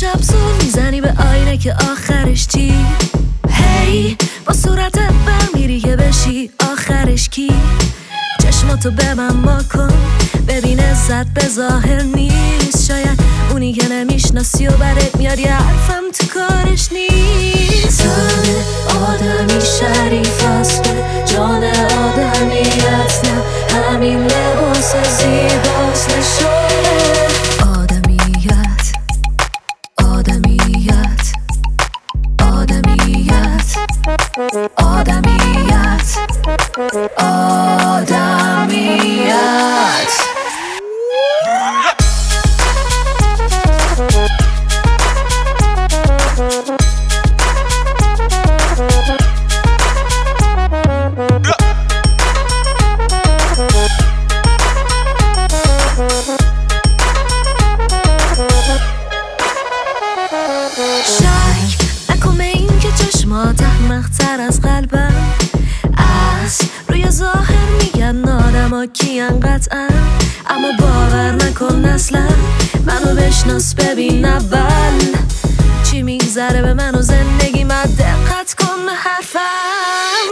شب زون می‌زنی به آینه که آخرش چی؟ هی hey, با صورت چشماتو به من ما کن. ببین عزت به ظاهر نیست. شاید اونی که نمی‌شناسی و برت میاد یه حرفم تو کارش نیست. تن آدمی شریف است جان آدمیت نه همین لباس آدمیت آدمیت آدمیت میگن آدما کیان قطعا اما باور نکن اصلا. منو بشناس ببین اول. چی میگذره به من و زندگی من؟ دقت کن حرفم.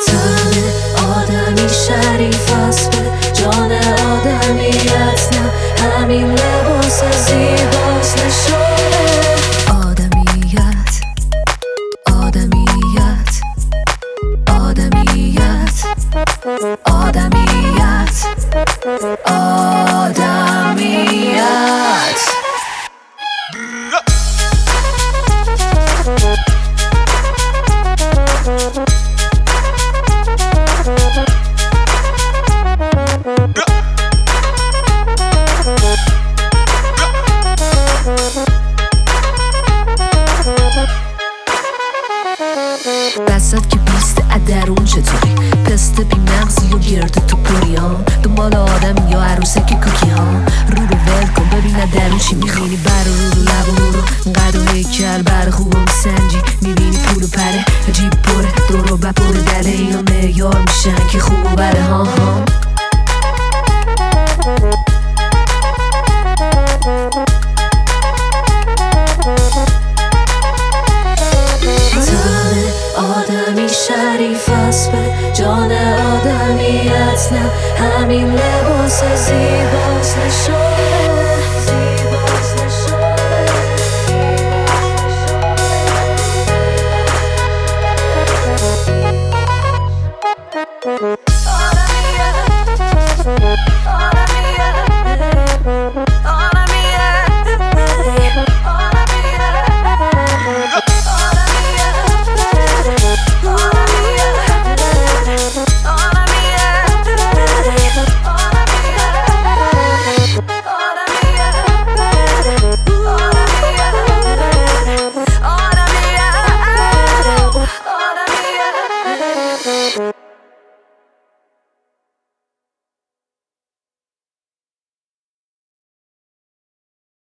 تن آدمی شریف بر خوب و سنجی می‌بینی پول و پره جیب پره دور و بپر دله اینا معیار میشن که خوب و بره ها ها. آدمی شریف است به جان آدمیت نه همین لباس زیباست نشانه